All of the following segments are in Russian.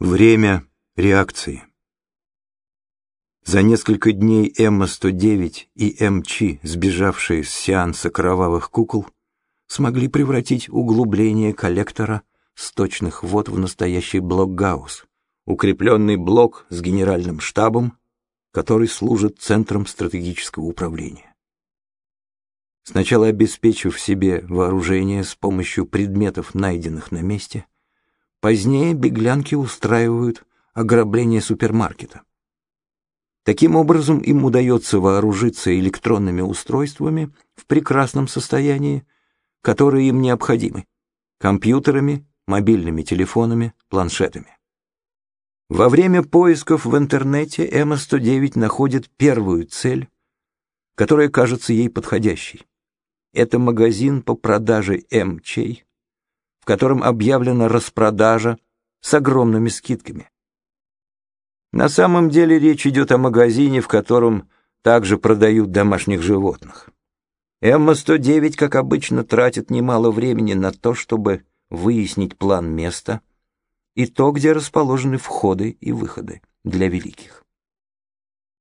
Время реакции. За несколько дней Эмма-109 и МЧ, сбежавшие с сеанса кровавых кукол, смогли превратить углубление коллектора сточных вод в настоящий блок Гаусс, укрепленный блок с генеральным штабом, который служит центром стратегического управления. Сначала обеспечив себе вооружение с помощью предметов, найденных на месте, Позднее беглянки устраивают ограбление супермаркета. Таким образом, им удается вооружиться электронными устройствами в прекрасном состоянии, которые им необходимы, компьютерами, мобильными телефонами, планшетами. Во время поисков в интернете Эмма-109 находит первую цель, которая кажется ей подходящей. Это магазин по продаже МЧ котором объявлена распродажа с огромными скидками. На самом деле речь идет о магазине, в котором также продают домашних животных. Эмма-109, как обычно, тратит немало времени на то, чтобы выяснить план места и то, где расположены входы и выходы для великих.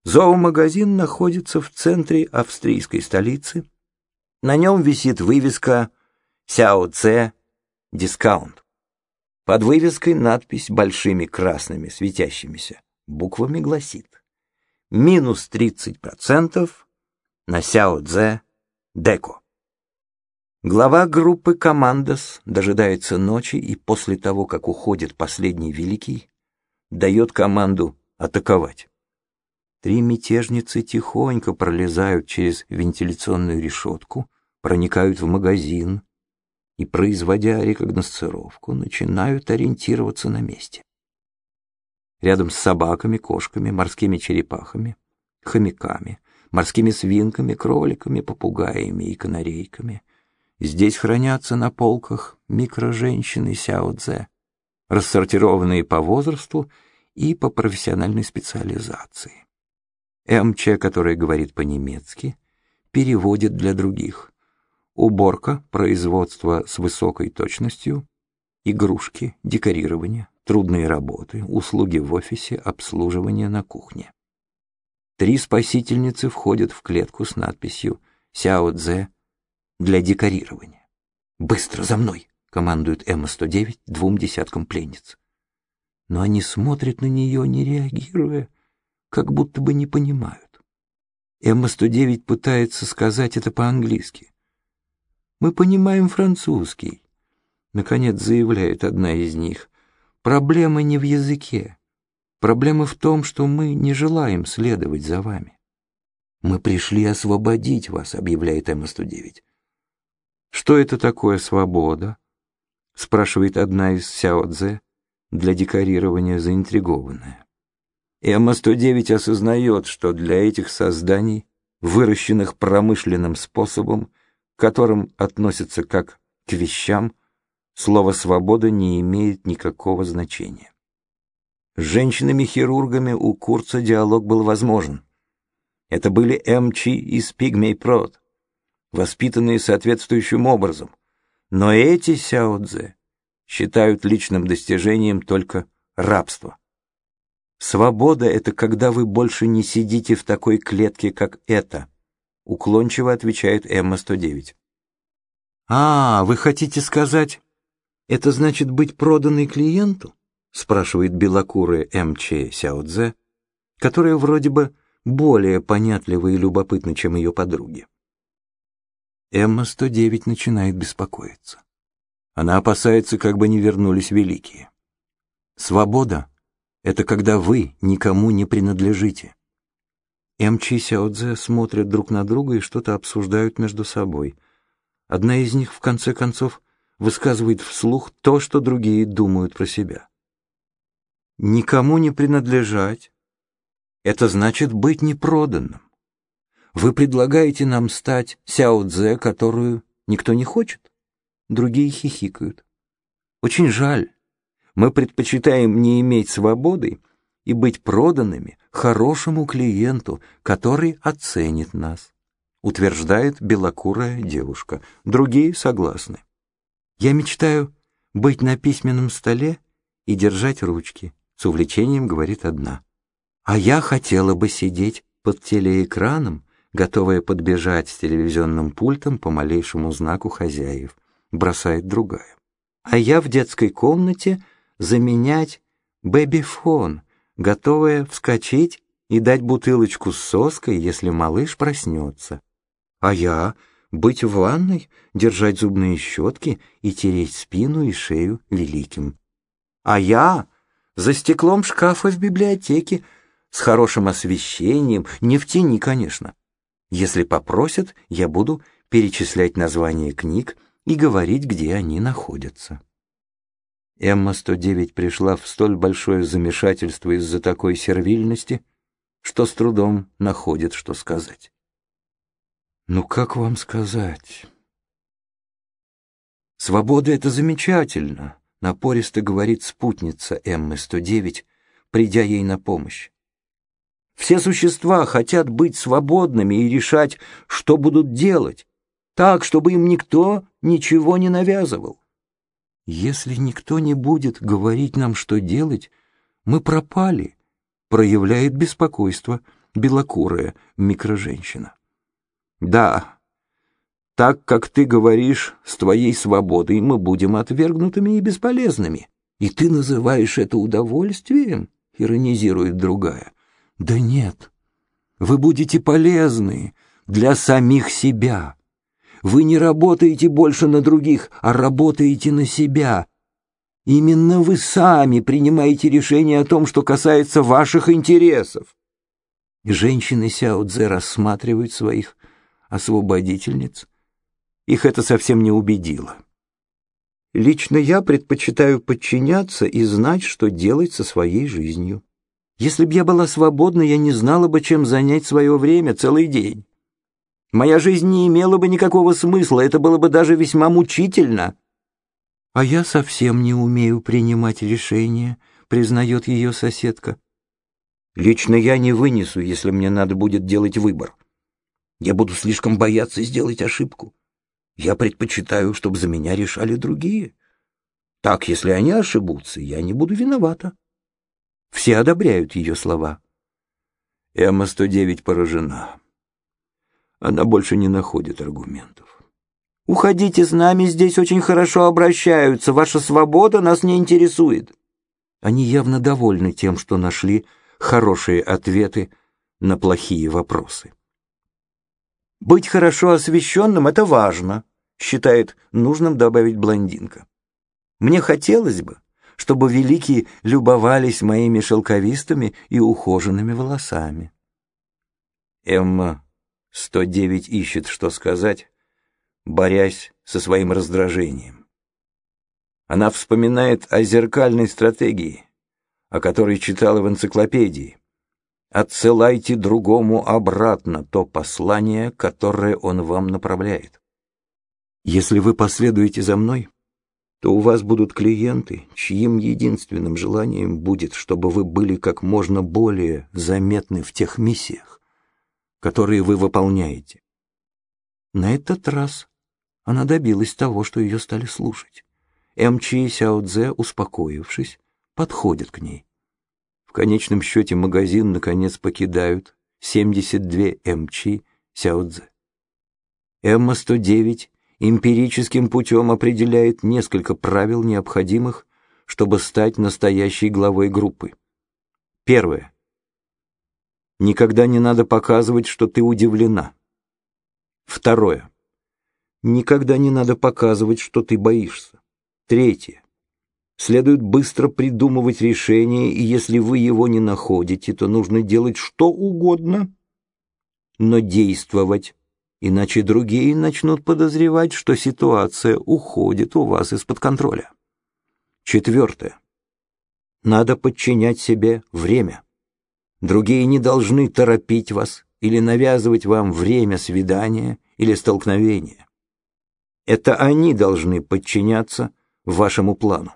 Зоомагазин находится в центре австрийской столицы. На нем висит вывеска «Сяо Це Дискаунт. Под вывеской надпись большими красными светящимися буквами гласит «Минус 30% на Сяо Цзэ Деко». Глава группы «Командос» дожидается ночи и после того, как уходит последний великий, дает команду атаковать. Три мятежницы тихонько пролезают через вентиляционную решетку, проникают в магазин, и, производя рекогносцировку, начинают ориентироваться на месте. Рядом с собаками, кошками, морскими черепахами, хомяками, морскими свинками, кроликами, попугаями и канарейками здесь хранятся на полках микроженщины Сяо-Дзе, рассортированные по возрасту и по профессиональной специализации. МЧ, который говорит по-немецки, переводит для других – уборка, производство с высокой точностью, игрушки, декорирование, трудные работы, услуги в офисе, обслуживание на кухне. Три спасительницы входят в клетку с надписью «Сяо Цзэ» для декорирования. «Быстро за мной!» — командует Эмма-109 двум десяткам пленниц. Но они смотрят на нее, не реагируя, как будто бы не понимают. Эмма-109 пытается сказать это по-английски. Мы понимаем французский. Наконец заявляет одна из них. Проблема не в языке. Проблема в том, что мы не желаем следовать за вами. Мы пришли освободить вас, объявляет М-109. Что это такое свобода? Спрашивает одна из Сяо-Дзе, для декорирования заинтригованная. М-109 осознает, что для этих созданий, выращенных промышленным способом, к которым относятся как к вещам, слово «свобода» не имеет никакого значения. С женщинами-хирургами у Курца диалог был возможен. Это были МЧ из Пигмей-Прот, воспитанные соответствующим образом. Но эти сяодзе считают личным достижением только рабство. Свобода — это когда вы больше не сидите в такой клетке, как эта — уклончиво отвечает Эмма-109. «А, вы хотите сказать, это значит быть проданной клиенту?» спрашивает белокурая МЧ Сяодзе, которая вроде бы более понятлива и любопытна, чем ее подруги. Эмма-109 начинает беспокоиться. Она опасается, как бы не вернулись великие. Свобода — это когда вы никому не принадлежите. Эмчи и Сяодзе смотрят друг на друга и что-то обсуждают между собой. Одна из них, в конце концов, высказывает вслух то, что другие думают про себя. «Никому не принадлежать — это значит быть непроданным. Вы предлагаете нам стать Сяодзе, которую никто не хочет?» Другие хихикают. «Очень жаль. Мы предпочитаем не иметь свободы и быть проданными хорошему клиенту, который оценит нас, утверждает белокурая девушка. Другие согласны. Я мечтаю быть на письменном столе и держать ручки, с увлечением говорит одна. А я хотела бы сидеть под телеэкраном, готовая подбежать с телевизионным пультом по малейшему знаку хозяев, бросает другая. А я в детской комнате заменять бэбифон, готовая вскочить и дать бутылочку с соской, если малыш проснется. А я быть в ванной, держать зубные щетки и тереть спину и шею великим. А я за стеклом шкафа в библиотеке с хорошим освещением, не в тени, конечно. Если попросят, я буду перечислять названия книг и говорить, где они находятся. Эмма-109 пришла в столь большое замешательство из-за такой сервильности, что с трудом находит, что сказать. Ну как вам сказать? Свобода — это замечательно, напористо говорит спутница Эммы-109, придя ей на помощь. Все существа хотят быть свободными и решать, что будут делать, так, чтобы им никто ничего не навязывал. Если никто не будет говорить нам, что делать, мы пропали, проявляет беспокойство белокурая микроженщина. Да, так как ты говоришь, с твоей свободой мы будем отвергнутыми и бесполезными. И ты называешь это удовольствием? Иронизирует другая. Да нет, вы будете полезны для самих себя. Вы не работаете больше на других, а работаете на себя. Именно вы сами принимаете решение о том, что касается ваших интересов. Женщины Сяо Цзэ рассматривают своих освободительниц, их это совсем не убедило. Лично я предпочитаю подчиняться и знать, что делать со своей жизнью. Если б я была свободна, я не знала бы, чем занять свое время целый день. Моя жизнь не имела бы никакого смысла, это было бы даже весьма мучительно. А я совсем не умею принимать решения, признает ее соседка. Лично я не вынесу, если мне надо будет делать выбор. Я буду слишком бояться сделать ошибку. Я предпочитаю, чтобы за меня решали другие. Так, если они ошибутся, я не буду виновата. Все одобряют ее слова. Эмма-109 поражена. Она больше не находит аргументов. «Уходите с нами, здесь очень хорошо обращаются. Ваша свобода нас не интересует». Они явно довольны тем, что нашли хорошие ответы на плохие вопросы. Быть хорошо освещенным — это важно, считает нужным добавить блондинка. Мне хотелось бы, чтобы великие любовались моими шелковистыми и ухоженными волосами. Эмма 109 ищет, что сказать, борясь со своим раздражением. Она вспоминает о зеркальной стратегии, о которой читала в энциклопедии, отсылайте другому обратно то послание, которое он вам направляет. Если вы последуете за мной, то у вас будут клиенты, чьим единственным желанием будет, чтобы вы были как можно более заметны в тех миссиях, которые вы выполняете. На этот раз она добилась того, что ее стали слушать. Мчи Сяо Цзэ, успокоившись, подходит к ней конечном счете магазин, наконец, покидают 72 МЧ Сяодзе. Эмма-109 эмпирическим путем определяет несколько правил, необходимых, чтобы стать настоящей главой группы. Первое. Никогда не надо показывать, что ты удивлена. Второе. Никогда не надо показывать, что ты боишься. Третье. Следует быстро придумывать решение, и если вы его не находите, то нужно делать что угодно, но действовать, иначе другие начнут подозревать, что ситуация уходит у вас из-под контроля. Четвертое. Надо подчинять себе время. Другие не должны торопить вас или навязывать вам время свидания или столкновения. Это они должны подчиняться вашему плану.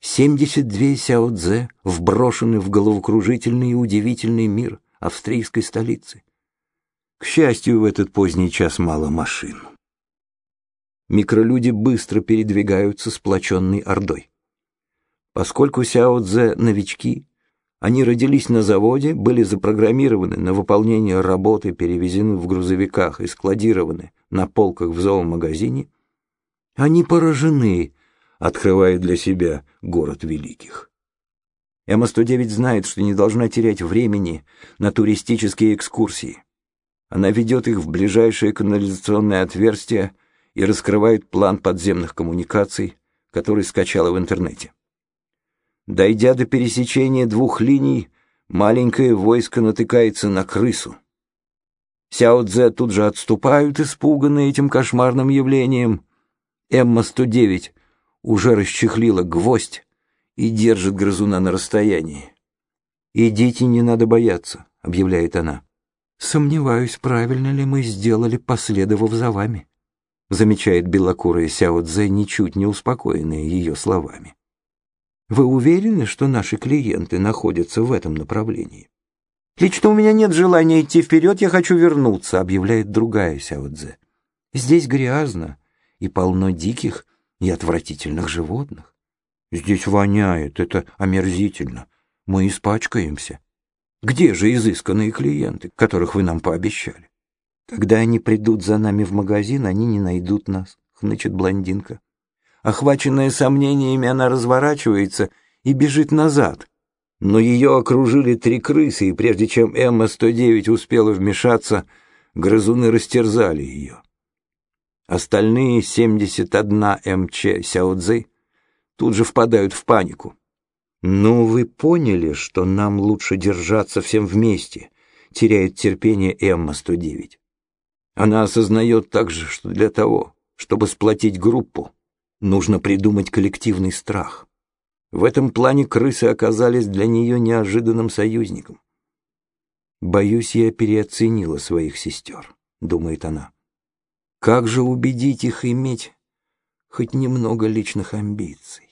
72 сяо-дзе вброшены в головокружительный и удивительный мир австрийской столицы. К счастью, в этот поздний час мало машин. Микролюди быстро передвигаются сплоченной ордой. Поскольку Сяо Цзэ новички, они родились на заводе, были запрограммированы на выполнение работы, перевезены в грузовиках и складированы на полках в зоомагазине, они поражены, открывая для себя город великих. М-109 знает, что не должна терять времени на туристические экскурсии. Она ведет их в ближайшее канализационное отверстие и раскрывает план подземных коммуникаций, который скачала в интернете. Дойдя до пересечения двух линий, маленькое войско натыкается на крысу. Сяо Цзэ тут же отступают, испуганные этим кошмарным явлением. Эмма-109 уже расчехлила гвоздь и держит грызуна на расстоянии. «Идите, не надо бояться», — объявляет она. «Сомневаюсь, правильно ли мы сделали, последовав за вами», — замечает белокурая Сяо Цзэ, ничуть не успокоенная ее словами. Вы уверены, что наши клиенты находятся в этом направлении? Лично у меня нет желания идти вперед, я хочу вернуться, объявляет другая Сяодзе. Здесь грязно и полно диких и отвратительных животных. Здесь воняет, это омерзительно. Мы испачкаемся. Где же изысканные клиенты, которых вы нам пообещали? Когда они придут за нами в магазин, они не найдут нас, хнычет блондинка. Охваченная сомнениями, она разворачивается и бежит назад. Но ее окружили три крысы, и прежде чем Эмма-109 успела вмешаться, грызуны растерзали ее. Остальные 71 МЧ Сяодзы тут же впадают в панику. «Ну, вы поняли, что нам лучше держаться всем вместе», — теряет терпение Эмма-109. Она осознает также, что для того, чтобы сплотить группу, Нужно придумать коллективный страх. В этом плане крысы оказались для нее неожиданным союзником. «Боюсь, я переоценила своих сестер», — думает она. «Как же убедить их иметь хоть немного личных амбиций?»